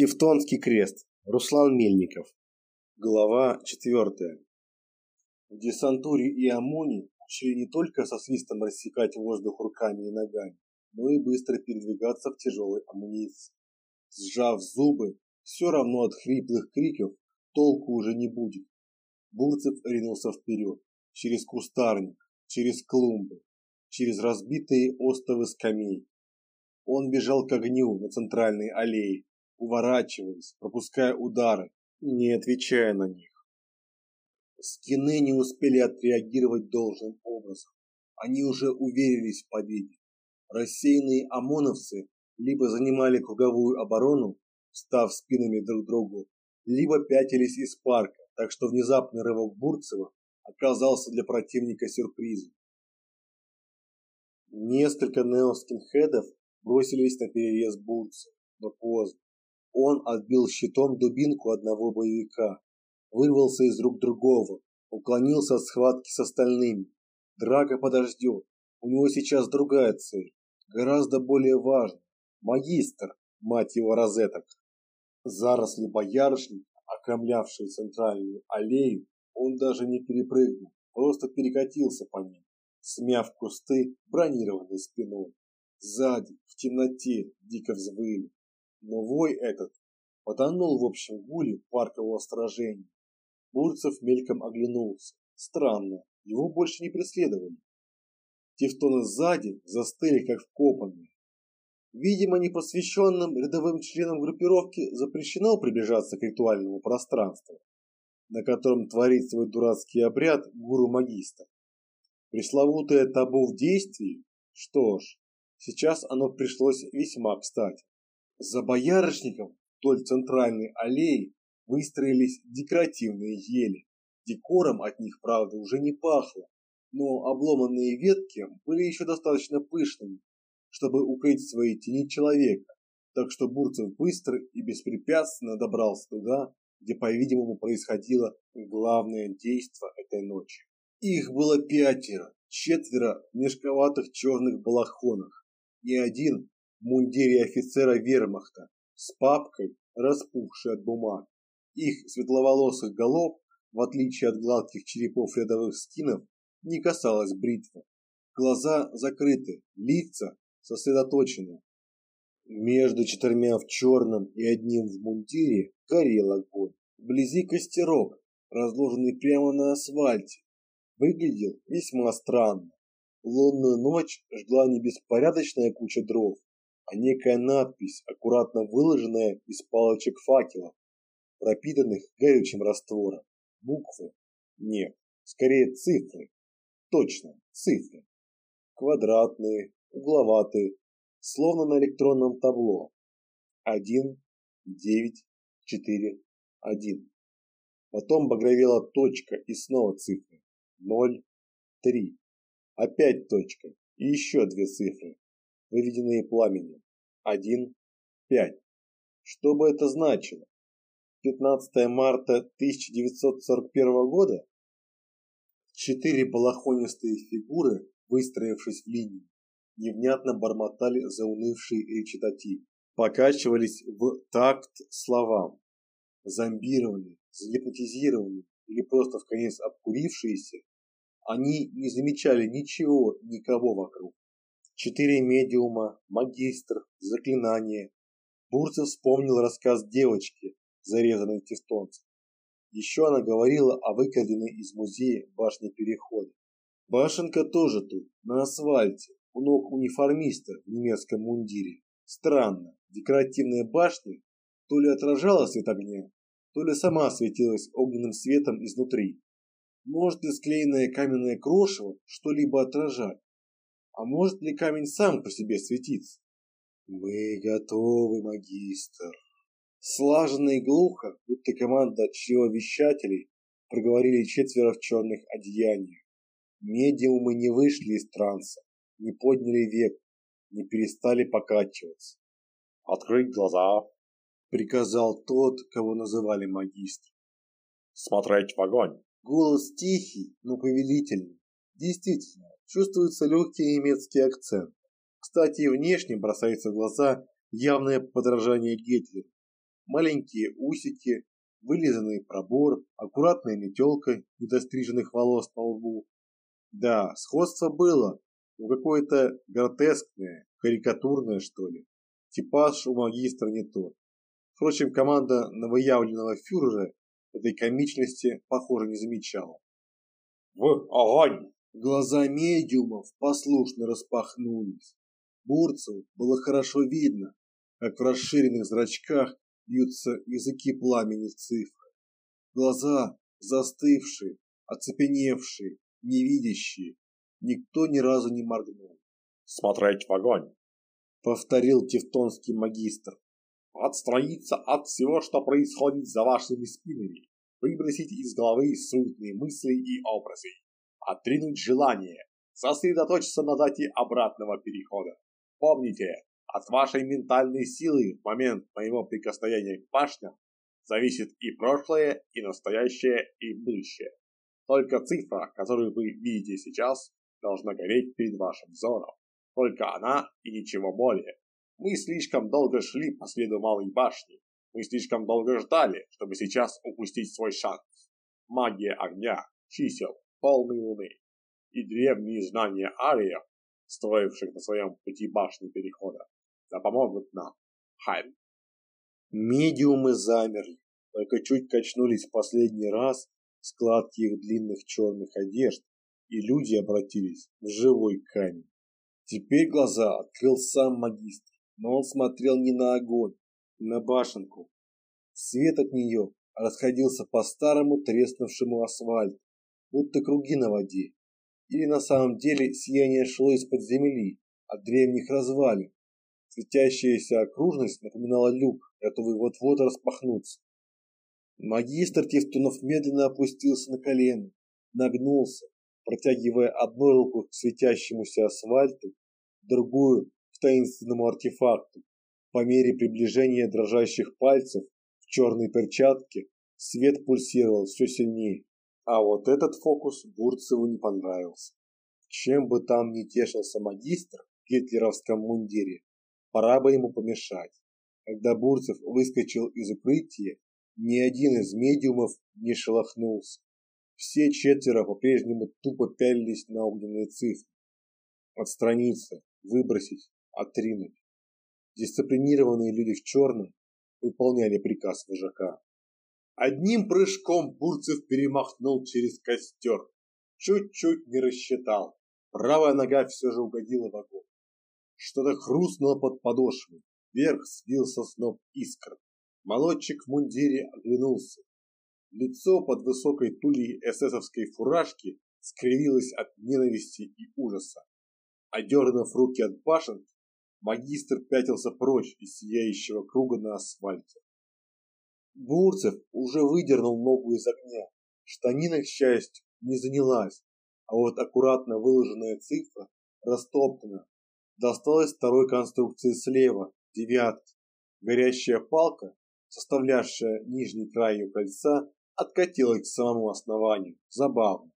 Тевтонский крест. Руслан Мельников. Глава 4. В десантуре и ОМОНе учили не только со свистом рассекать воздух руками и ногами, но и быстро передвигаться в тяжелой амуниции. Сжав зубы, все равно от хриплых криков толку уже не будет. Бурцев ринулся вперед, через кустарник, через клумбы, через разбитые остовы скамей. Он бежал к огню на центральной аллее, уворачиваясь, пропуская удары, не отвечая на них. Скины не успели отреагировать должным образом. Они уже уверились в победе. Рассеянные ОМОНовцы либо занимали круговую оборону, став спинами друг к другу, либо пятились из парка, так что внезапный рывок Бурцева оказался для противника сюрпризом. Несколько неоскинхедов бросились на перерез Бурцева, но поздно. Он отбил щитом дубинку одного боевика, вырвался из рук другого, уклонился от схватки с остальными. Драка подождет. У него сейчас другая цель, гораздо более важная. Магистр, мать его розеток. Заросли боярышника, окромлявшие центральную аллею, он даже не перепрыгнул, просто перекатился по ним, смяв кусты бронированной спиной. Сзади, в темноте, дико взвыли. Но вой этот потонул в общем гуле паркового сражения. Бурцев мельком оглянулся. Странно, его больше не преследовали. Тевтоны сзади застыли как вкопанные. Видимо, непосвященным рядовым членам группировки запрещено приближаться к ритуальному пространству, на котором творит свой дурацкий обряд гуру-магистр. Пресловутое табу в действии? Что ж, сейчас оно пришлось весьма кстати. За боярышником вдоль центральной аллеи выстроились декоративные ели. Декором от них, правда, уже не пахло, но обломанные ветки были еще достаточно пышными, чтобы укрыть свои тени человека, так что Бурцев быстро и беспрепятственно добрался туда, где, по-видимому, происходило главное действо этой ночи. Их было пятеро, четверо в мешковатых черных балахонах и один мундире офицера вермахта с папкой, распухшей от бумаг. Их светловолосых голов, в отличие от гладких черепов рядовых скинов, не касалась бритва. Глаза закрыты, лица сосредоточены. Между четырьмя в черном и одним в мундире горел огонь. Вблизи костерок, разложенный прямо на асфальте, выглядел весьма странно. Лунную ночь жгла не беспорядочная куча дров, а некая надпись, аккуратно выложенная из палочек факелов, пропитанных горючим раствором. Буквы? Нет, скорее цифры. Точно, цифры. Квадратные, угловатые, словно на электронном табло. Один, девять, четыре, один. Потом багровела точка и снова цифры. Ноль, три. Опять точка и еще две цифры выведенные пламенем. Один, пять. Что бы это значило? 15 марта 1941 года? Четыре балахонистые фигуры, выстроившись в линию, невнятно бормотали заунывший речитатив, покачивались в такт словам. Зомбированные, загипнотизированные или просто в конец обкурившиеся, они не замечали ничего, никого вокруг. Четыре медиума, магистр, заклинание. Бурцев вспомнил рассказ девочки, зарезанной тевтонцем. Еще она говорила о выкраденной из музея башне перехода. Башенка тоже тут, на асфальте, у ног униформиста в немецком мундире. Странно, декоративная башня то ли отражала свет огня, то ли сама светилась огненным светом изнутри. Может ли склеенное каменное крошево что-либо отражать? А может ли камень сам по себе светиться? Мы готовы, магистр. Слаженно и глухо, будто команда чревовещателей, проговорили четверо в черных одеяниях. Медиумы не вышли из транса, не подняли век, не перестали покачиваться. «Открыть глаза!» — приказал тот, кого называли магистр. «Смотреть в огонь!» Голос тихий, но повелительный. Действительно, чувствуется легкий немецкий акцент. Кстати, внешне бросается в глаза явное подражание Гитлеру. маленькие усики, вылизанный пробор, аккуратная метелка недостриженных волос на лбу. Да, сходство было, но какое-то гротескное, карикатурное, что ли. Типаж у магистра не тот. Впрочем, команда новоявленного фюрера этой комичности, похоже, не замечала. «В огонь!» Глаза медиумов послушно распахнулись. Бурцеву было хорошо видно, как в расширенных зрачках бьются языки пламени цифры. Глаза застывшие, оцепеневшие, невидящие. Никто ни разу не моргнул. «Смотреть в огонь!» — повторил тевтонский магистр. «Отстраниться от всего, что происходит за вашими спинами, выбросить из головы суетные мысли и образы, отринуть желание, сосредоточиться на дате обратного перехода. Помните, от вашей ментальной силы в момент моего прикосновения к башням зависит и прошлое, и настоящее, и будущее. Только цифра, которую вы видите сейчас, должна гореть перед вашим взором. Только она и ничего более. Мы слишком долго шли по следу малой башни. Мы слишком долго ждали, чтобы сейчас упустить свой шанс. Магия огня, чисел, полной луны и древние знания ариев, строивших на своем пути башни перехода, да помогут нам, Хайм. Медиумы замерли, только чуть качнулись в последний раз складки их длинных черных одежд, и люди обратились в живой камень. Теперь глаза открыл сам магистр, но он смотрел не на огонь, на башенку. Свет от нее расходился по старому треснувшему асфальту, будто круги на воде. Или на самом деле сияние шло из-под земли, от древних развалин. Светящаяся окружность напоминала люк, готовый вот-вот распахнуться. Магистр Тевтунов медленно опустился на колено, нагнулся, протягивая одну руку к светящемуся асфальту, другую к таинственному артефакту. По мере приближения дрожащих пальцев в черной перчатке свет пульсировал все сильнее. А вот этот фокус Бурцеву не понравился. Чем бы там ни тешился магистр в гитлеровском мундире, пора бы ему помешать. Когда Бурцев выскочил из укрытия, ни один из медиумов не шелохнулся. Все четверо по-прежнему тупо пялились на огненные цифры. Отстраниться, выбросить, отринуть. Дисциплинированные люди в черном выполняли приказ вожака. Одним прыжком Бурцев перемахнул через костер. Чуть-чуть не рассчитал. Правая нога все же угодила в огонь. Что-то хрустнуло под подошвой. Вверх свился сноп искр. Молодчик в мундире оглянулся. Лицо под высокой тулей эсэсовской фуражки скривилось от ненависти и ужаса. Одернув руки от башен, магистр пятился прочь из сияющего круга на асфальте. Бурцев уже выдернул ногу из огня. Штанина, к счастью, не занялась, а вот аккуратно выложенная цифра растоптана. Досталась второй конструкции слева, девятки. Горящая палка, составлявшая нижний край ее кольца, откатилась к самому основанию. Забавно.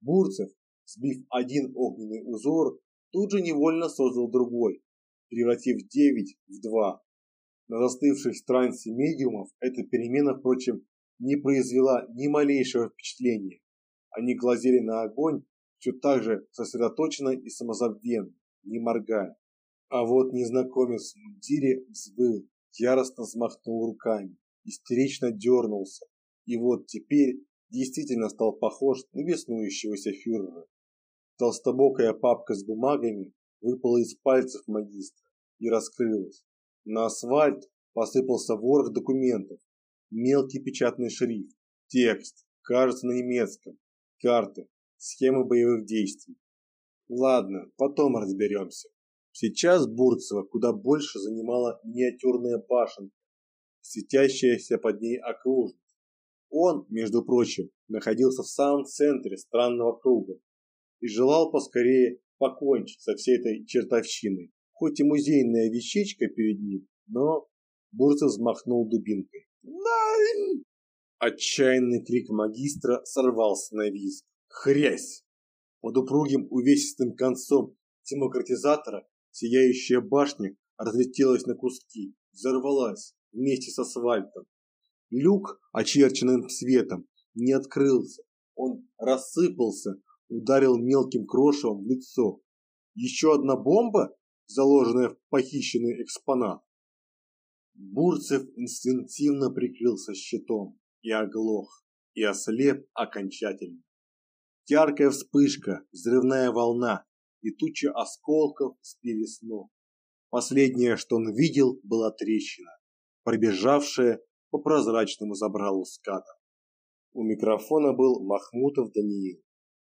Бурцев, сбив один огненный узор, тут же невольно создал другой, превратив девять в два. На застывших в трансе медиумов эта перемена, впрочем, не произвела ни малейшего впечатления. Они глазели на огонь все так же сосредоточенно и самозабвенно, не моргая. А вот незнакомец в мундире взвыл, яростно взмахнул руками, истерично дернулся, и вот теперь действительно стал похож на беснующегося фюрера. Толстобокая папка с бумагами выпала из пальцев магистра и раскрылась. На асфальт посыпался ворох документов, мелкий печатный шрифт, текст, кажется на немецком, карты, схемы боевых действий. Ладно, потом разберемся. Сейчас Бурцева куда больше занимала миниатюрная башенка, светящаяся под ней окружность. Он, между прочим, находился в самом центре странного круга и желал поскорее покончить со всей этой чертовщиной хоть и музейная вещичка перед ним, но Бурцев взмахнул дубинкой. «Найн!» Отчаянный крик магистра сорвался на визг. Хрясь! Под упругим увесистым концом демократизатора сияющая башня разлетелась на куски, взорвалась, вместе с асфальтом. Люк, очерченным светом, не открылся. Он рассыпался, ударил мелким крошевом в лицо. Еще одна бомба, заложенная в похищенный экспонат. Бурцев инстинктивно прикрылся щитом и оглох, и ослеп окончательно. Яркая вспышка, взрывная волна и туча осколков сбили с ног. Последнее, что он видел, была трещина, пробежавшая по прозрачному забралу ската. У микрофона был Махмутов Даниил.